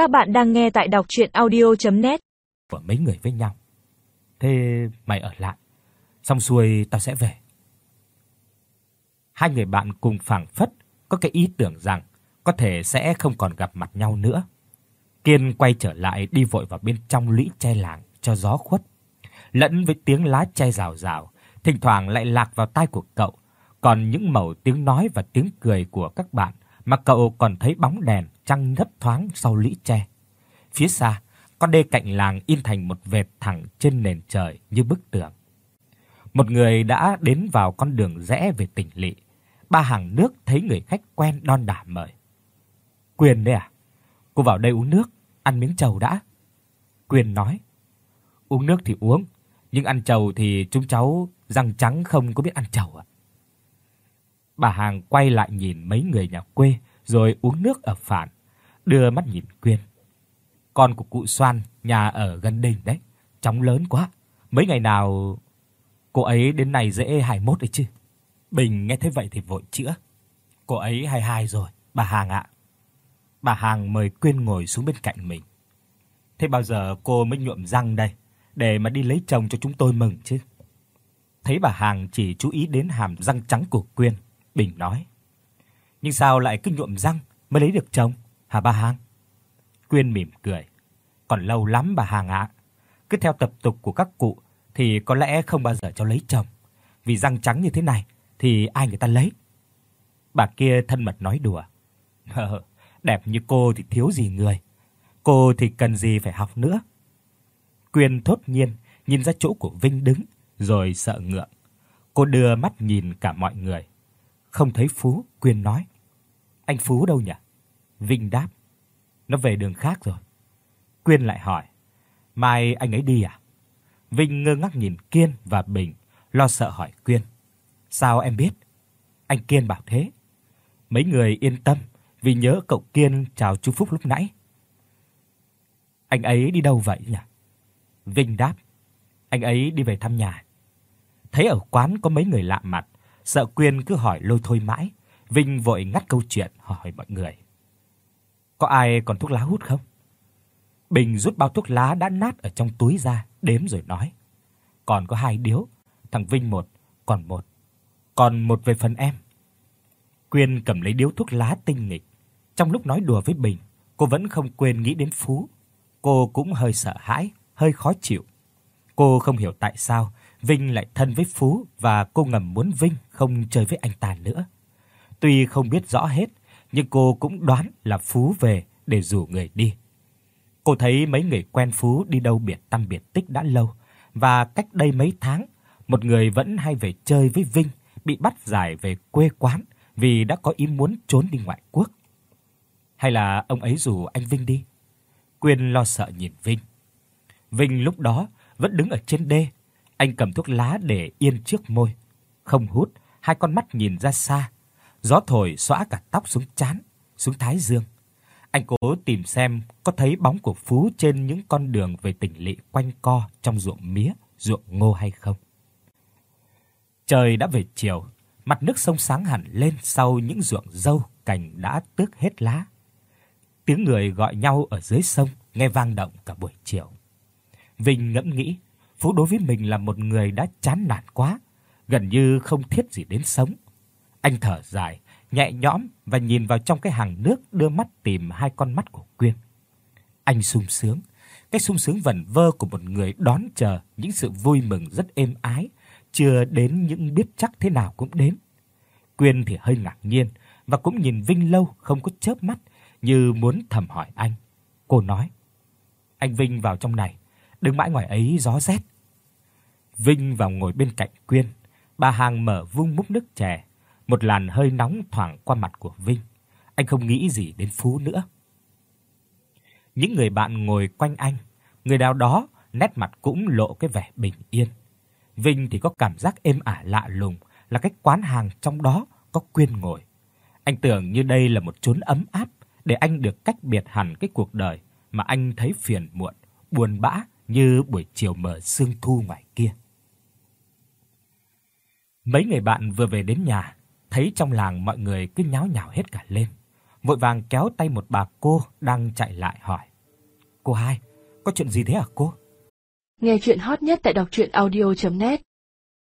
Các bạn đang nghe tại đọc audio net Của mấy người với nhau. Thế mày ở lại, xong xuôi tao sẽ về. Hai người bạn cùng phảng phất có cái ý tưởng rằng có thể sẽ không còn gặp mặt nhau nữa. Kiên quay trở lại đi vội vào bên trong lũy tre làng cho gió khuất. Lẫn với tiếng lá tre rào rào, thỉnh thoảng lại lạc vào tai của cậu, còn những mẩu tiếng nói và tiếng cười của các bạn mà cậu còn thấy bóng đèn trăng thấp thoáng sau lũy tre. Phía xa, con đê cạnh làng in thành một vệt thẳng trên nền trời như bức tường. Một người đã đến vào con đường rẽ về tỉnh lỵ. Ba hàng nước thấy người khách quen đon đả mời. "Quyền đây à? Cô vào đây uống nước, ăn miếng trầu đã." Quyền nói. "Uống nước thì uống, nhưng ăn trầu thì chúng cháu răng trắng không có biết ăn trầu ạ." Bà hàng quay lại nhìn mấy người nhà quê rồi uống nước ở phản, đưa mắt nhìn Quyên. Con của cụ Soan nhà ở gần đình đấy, chóng lớn quá. Mấy ngày nào cô ấy đến này dễ 21 đấy chứ. Bình nghe thấy vậy thì vội chữa. Cô ấy 22 rồi, bà Hàng ạ. Bà Hàng mời Quyên ngồi xuống bên cạnh mình. Thế bao giờ cô mới nhuộm răng đây để mà đi lấy chồng cho chúng tôi mừng chứ? Thấy bà Hàng chỉ chú ý đến hàm răng trắng của Quyên, Bình nói: "Nhưng sao lại cứ nhuộm răng mới lấy được chồng, hả bà Hàng?" Quyên mỉm cười: "Còn lâu lắm bà Hàng ạ. Cứ theo tập tục của các cụ thì có lẽ không bao giờ cho lấy chồng, vì răng trắng như thế này thì ai người ta lấy." Bà kia thân mật nói đùa: "Đẹp như cô thì thiếu gì người, cô thì cần gì phải học nữa." Quyên thốt nhiên nhìn ra chỗ của Vinh đứng, rồi sợ ngượng. Cô đưa mắt nhìn cả mọi người. Không thấy Phú, Quyên nói: "Anh Phú đâu nhỉ?" Vinh đáp: "Nó về đường khác rồi." Quyên lại hỏi: "Mai anh ấy đi à?" Vinh ngơ ngác nhìn Kiên và Bình, lo sợ hỏi Quyên: "Sao em biết?" Anh Kiên bảo thế. Mấy người yên tâm vì nhớ cậu Kiên chào chú Phúc lúc nãy. Anh ấy đi đâu vậy nhỉ? Vinh đáp: "Anh ấy đi về thăm nhà." Thấy ở quán có mấy người lạ mặt, sợ Quyên cứ hỏi lôi thôi mãi, Vinh vội ngắt câu chuyện hỏi mọi người. Có ai còn thuốc lá hút không? Bình rút bao thuốc lá đã nát ở trong túi ra, đếm rồi nói. Còn có hai điếu, thằng Vinh một, còn một. Còn một về phần em. Quyên cầm lấy điếu thuốc lá tinh nghịch. Trong lúc nói đùa với Bình, cô vẫn không quên nghĩ đến Phú. Cô cũng hơi sợ hãi, hơi khó chịu. Cô không hiểu tại sao Vinh lại thân với Phú và cô ngầm muốn Vinh không chơi với anh ta nữa. Tuy không biết rõ hết, nhưng cô cũng đoán là Phú về để rủ người đi. Cô thấy mấy người quen Phú đi đâu biệt tăm biệt tích đã lâu và cách đây mấy tháng, một người vẫn hay về chơi với Vinh bị bắt giải về quê quán vì đã có ý muốn trốn đi ngoại quốc. Hay là ông ấy rủ anh Vinh đi? Quyên lo sợ nhìn Vinh. Vinh lúc đó vẫn đứng ở trên đê, anh cầm thuốc lá để yên trước môi, không hút, hai con mắt nhìn ra xa. Gió thổi xõa cả tóc xuống trán, xuống thái dương. Anh cố tìm xem có thấy bóng của Phú trên những con đường về tỉnh lỵ quanh co trong ruộng mía, ruộng ngô hay không. Trời đã về chiều, mặt nước sông sáng hẳn lên sau những ruộng dâu cành đã tước hết lá. Tiếng người gọi nhau ở dưới sông nghe vang động cả buổi chiều. Vinh ngẫm nghĩ, Phú đối với mình là một người đã chán nản quá, gần như không thiết gì đến sống. Anh thở dài, nhẹ nhõm và nhìn vào trong cái hàng nước đưa mắt tìm hai con mắt của Quyên. Anh sung sướng, cái sung sướng vẩn vơ của một người đón chờ những sự vui mừng rất êm ái, chưa đến những biết chắc thế nào cũng đến. Quyên thì hơi ngạc nhiên và cũng nhìn Vinh lâu không có chớp mắt như muốn thầm hỏi anh. Cô nói: "Anh Vinh vào trong này, đừng mãi ngoài ấy gió rét." Vinh vào ngồi bên cạnh Quyên, bà hàng mở vung múc nước chè, một làn hơi nóng thoảng qua mặt của Vinh. Anh không nghĩ gì đến Phú nữa. Những người bạn ngồi quanh anh, người nào đó nét mặt cũng lộ cái vẻ bình yên. Vinh thì có cảm giác êm ả lạ lùng, là cái quán hàng trong đó có Quyên ngồi. Anh tưởng như đây là một chốn ấm áp để anh được cách biệt hẳn cái cuộc đời mà anh thấy phiền muộn, buồn bã như buổi chiều mờ sương thu ngoài. Mấy người bạn vừa về đến nhà, thấy trong làng mọi người cứ nháo nhào hết cả lên. vội vàng kéo tay một bà cô đang chạy lại hỏi: "Cô hai, có chuyện gì thế hả cô?" Nghe chuyện hot nhất tại đọc audio net